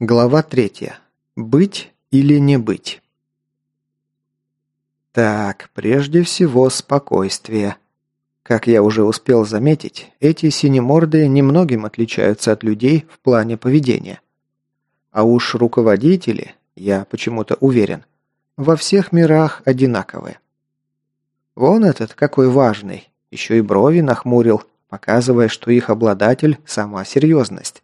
Глава третья. Быть или не быть? Так, прежде всего спокойствие. Как я уже успел заметить, эти синеморды немногим отличаются от людей в плане поведения. А уж руководители, я почему-то уверен, во всех мирах одинаковые. Вон этот какой важный, еще и брови нахмурил, показывая, что их обладатель – сама серьезность.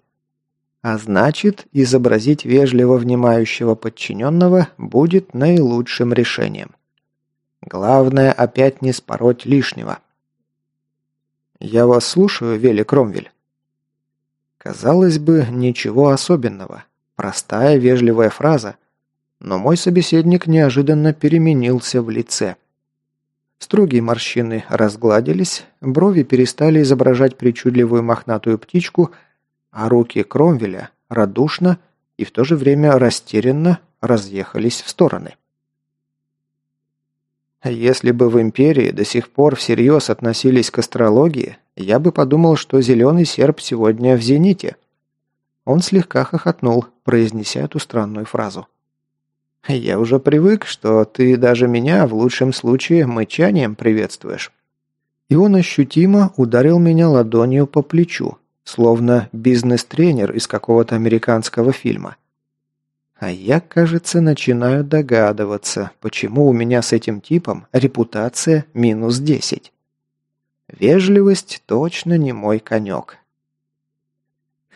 А значит, изобразить вежливо внимающего подчиненного будет наилучшим решением. Главное опять не спороть лишнего. «Я вас слушаю, Вели Кромвель». Казалось бы, ничего особенного. Простая, вежливая фраза. Но мой собеседник неожиданно переменился в лице. Строгие морщины разгладились, брови перестали изображать причудливую мохнатую птичку – а руки Кромвеля радушно и в то же время растерянно разъехались в стороны. Если бы в Империи до сих пор всерьез относились к астрологии, я бы подумал, что зеленый серп сегодня в зените. Он слегка хохотнул, произнеся эту странную фразу. «Я уже привык, что ты даже меня в лучшем случае мычанием приветствуешь». И он ощутимо ударил меня ладонью по плечу, Словно бизнес-тренер из какого-то американского фильма. А я, кажется, начинаю догадываться, почему у меня с этим типом репутация минус 10. Вежливость точно не мой конек.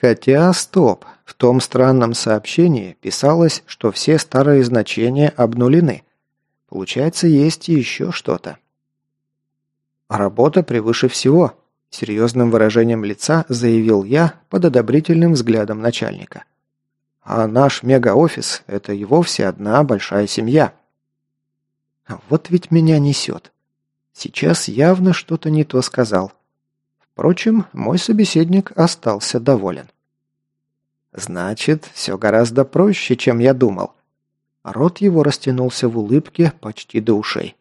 Хотя, стоп, в том странном сообщении писалось, что все старые значения обнулены. Получается, есть еще что-то. Работа превыше всего, Серьезным выражением лица заявил я под одобрительным взглядом начальника. А наш мегаофис – это и вовсе одна большая семья. Вот ведь меня несет. Сейчас явно что-то не то сказал. Впрочем, мой собеседник остался доволен. Значит, все гораздо проще, чем я думал. Рот его растянулся в улыбке почти до ушей.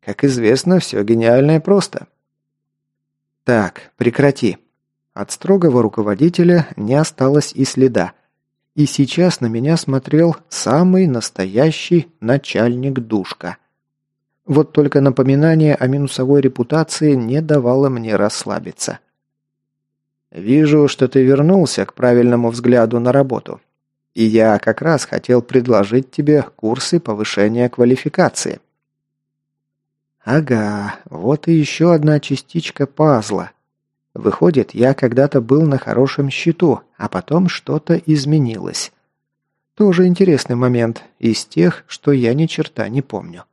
Как известно, все гениальное просто. «Так, прекрати». От строгого руководителя не осталось и следа. И сейчас на меня смотрел самый настоящий начальник-душка. Вот только напоминание о минусовой репутации не давало мне расслабиться. «Вижу, что ты вернулся к правильному взгляду на работу. И я как раз хотел предложить тебе курсы повышения квалификации». Ага, вот и еще одна частичка пазла. Выходит, я когда-то был на хорошем счету, а потом что-то изменилось. Тоже интересный момент, из тех, что я ни черта не помню.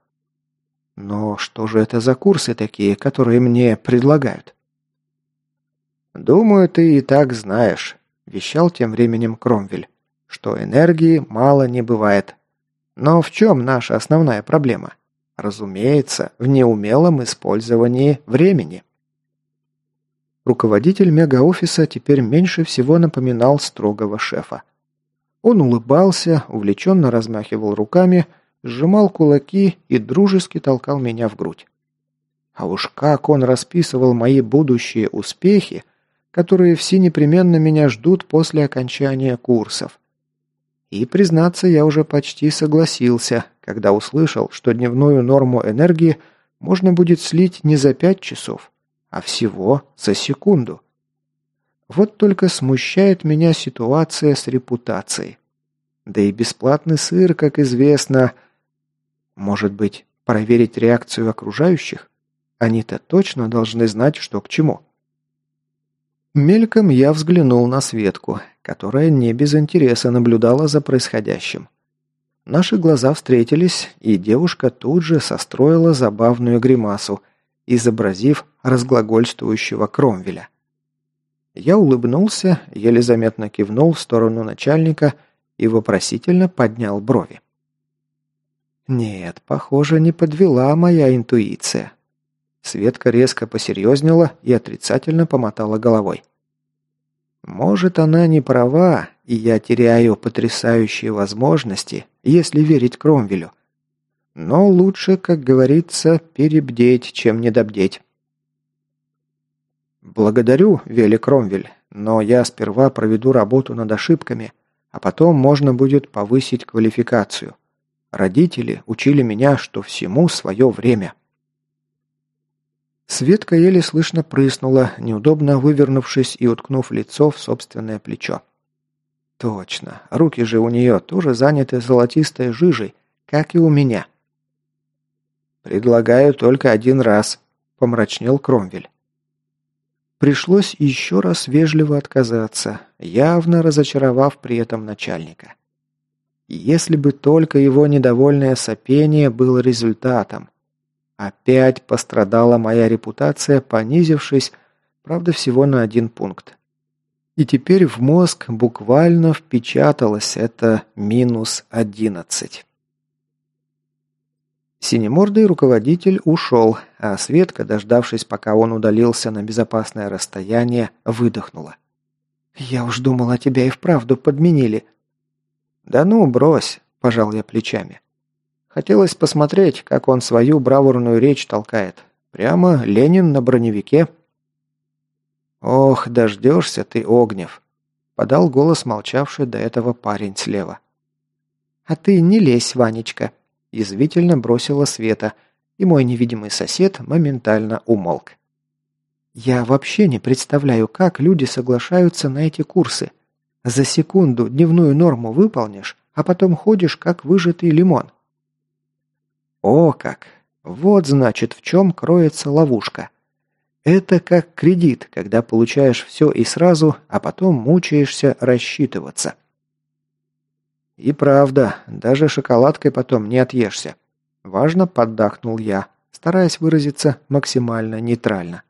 Но что же это за курсы такие, которые мне предлагают? «Думаю, ты и так знаешь», – вещал тем временем Кромвель, – «что энергии мало не бывает. Но в чем наша основная проблема?» Разумеется, в неумелом использовании времени. Руководитель мегаофиса теперь меньше всего напоминал строгого шефа. Он улыбался, увлеченно размахивал руками, сжимал кулаки и дружески толкал меня в грудь. А уж как он расписывал мои будущие успехи, которые все непременно меня ждут после окончания курсов. И, признаться, я уже почти согласился, когда услышал, что дневную норму энергии можно будет слить не за пять часов, а всего за секунду. Вот только смущает меня ситуация с репутацией. Да и бесплатный сыр, как известно... Может быть, проверить реакцию окружающих? Они-то точно должны знать, что к чему. Мельком я взглянул на Светку, которая не без интереса наблюдала за происходящим. Наши глаза встретились, и девушка тут же состроила забавную гримасу, изобразив разглагольствующего Кромвеля. Я улыбнулся, еле заметно кивнул в сторону начальника и вопросительно поднял брови. Нет, похоже, не подвела моя интуиция. Светка резко посерьезнела и отрицательно помотала головой. Может, она не права, и я теряю потрясающие возможности, если верить Кромвелю. Но лучше, как говорится, перебдеть, чем недобдеть. Благодарю, Вели Кромвель, но я сперва проведу работу над ошибками, А потом можно будет повысить квалификацию. Родители учили меня, что всему свое время. Светка еле слышно прыснула, неудобно вывернувшись и уткнув лицо в собственное плечо. Точно, руки же у нее тоже заняты золотистой жижей, как и у меня. «Предлагаю только один раз», — помрачнел Кромвель. Пришлось еще раз вежливо отказаться, явно разочаровав при этом начальника. Если бы только его недовольное сопение было результатом. Опять пострадала моя репутация, понизившись, правда, всего на один пункт. И теперь в мозг буквально впечаталось это минус одиннадцать. Синемордый руководитель ушел, а Светка, дождавшись, пока он удалился на безопасное расстояние, выдохнула. «Я уж думала, тебя и вправду подменили». «Да ну, брось», – пожал я плечами. Хотелось посмотреть, как он свою бравурную речь толкает. Прямо Ленин на броневике. «Ох, дождешься ты, Огнев», – подал голос молчавший до этого парень слева. «А ты не лезь, Ванечка», Язвительно бросила Света, и мой невидимый сосед моментально умолк. «Я вообще не представляю, как люди соглашаются на эти курсы. За секунду дневную норму выполнишь, а потом ходишь, как выжатый лимон». «О как! Вот, значит, в чем кроется ловушка. Это как кредит, когда получаешь все и сразу, а потом мучаешься рассчитываться». «И правда, даже шоколадкой потом не отъешься». Важно поддакнул я, стараясь выразиться максимально нейтрально.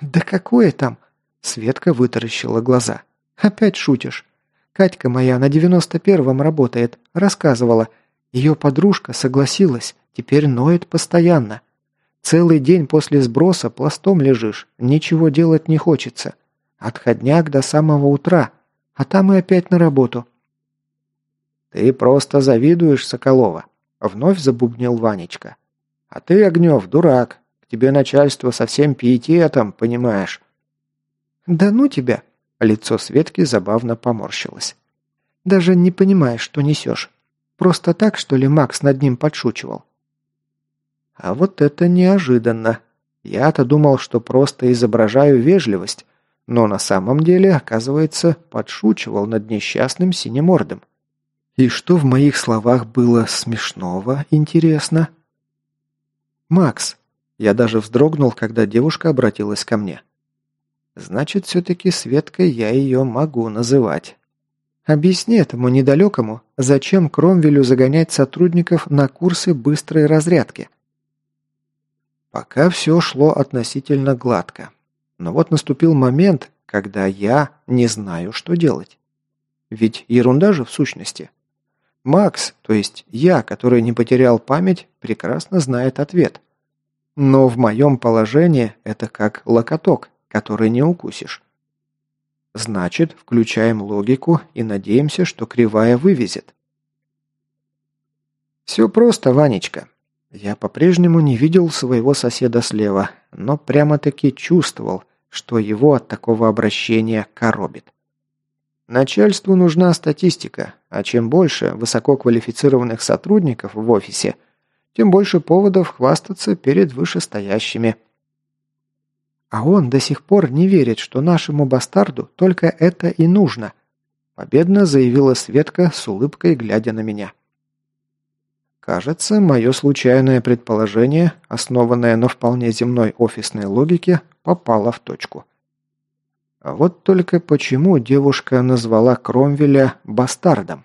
«Да какое там?» Светка вытаращила глаза. «Опять шутишь? Катька моя на девяносто первом работает, рассказывала. Ее подружка согласилась, теперь ноет постоянно. Целый день после сброса пластом лежишь, ничего делать не хочется. Отходняк до самого утра, а там и опять на работу. «Ты просто завидуешь Соколова», — вновь забубнил Ванечка. «А ты, Огнев, дурак. К тебе начальство со всем пиететом, понимаешь». «Да ну тебя!» — лицо Светки забавно поморщилось. «Даже не понимаешь, что несешь. Просто так, что ли, Макс над ним подшучивал?» А вот это неожиданно. Я-то думал, что просто изображаю вежливость, но на самом деле, оказывается, подшучивал над несчастным синемордом. И что в моих словах было смешного, интересно? «Макс!» Я даже вздрогнул, когда девушка обратилась ко мне. «Значит, все-таки Светкой я ее могу называть». Объясни этому недалекому, зачем Кромвелю загонять сотрудников на курсы быстрой разрядки. Пока все шло относительно гладко. Но вот наступил момент, когда я не знаю, что делать. Ведь ерунда же в сущности. Макс, то есть я, который не потерял память, прекрасно знает ответ. Но в моем положении это как локоток, который не укусишь. Значит, включаем логику и надеемся, что кривая вывезет. Все просто, Ванечка. Я по-прежнему не видел своего соседа слева, но прямо-таки чувствовал, что его от такого обращения коробит. Начальству нужна статистика, а чем больше высококвалифицированных сотрудников в офисе, тем больше поводов хвастаться перед вышестоящими. А он до сих пор не верит, что нашему бастарду только это и нужно, победно заявила Светка с улыбкой, глядя на меня. Кажется, мое случайное предположение, основанное на вполне земной офисной логике, попало в точку. А вот только почему девушка назвала Кромвеля бастардом?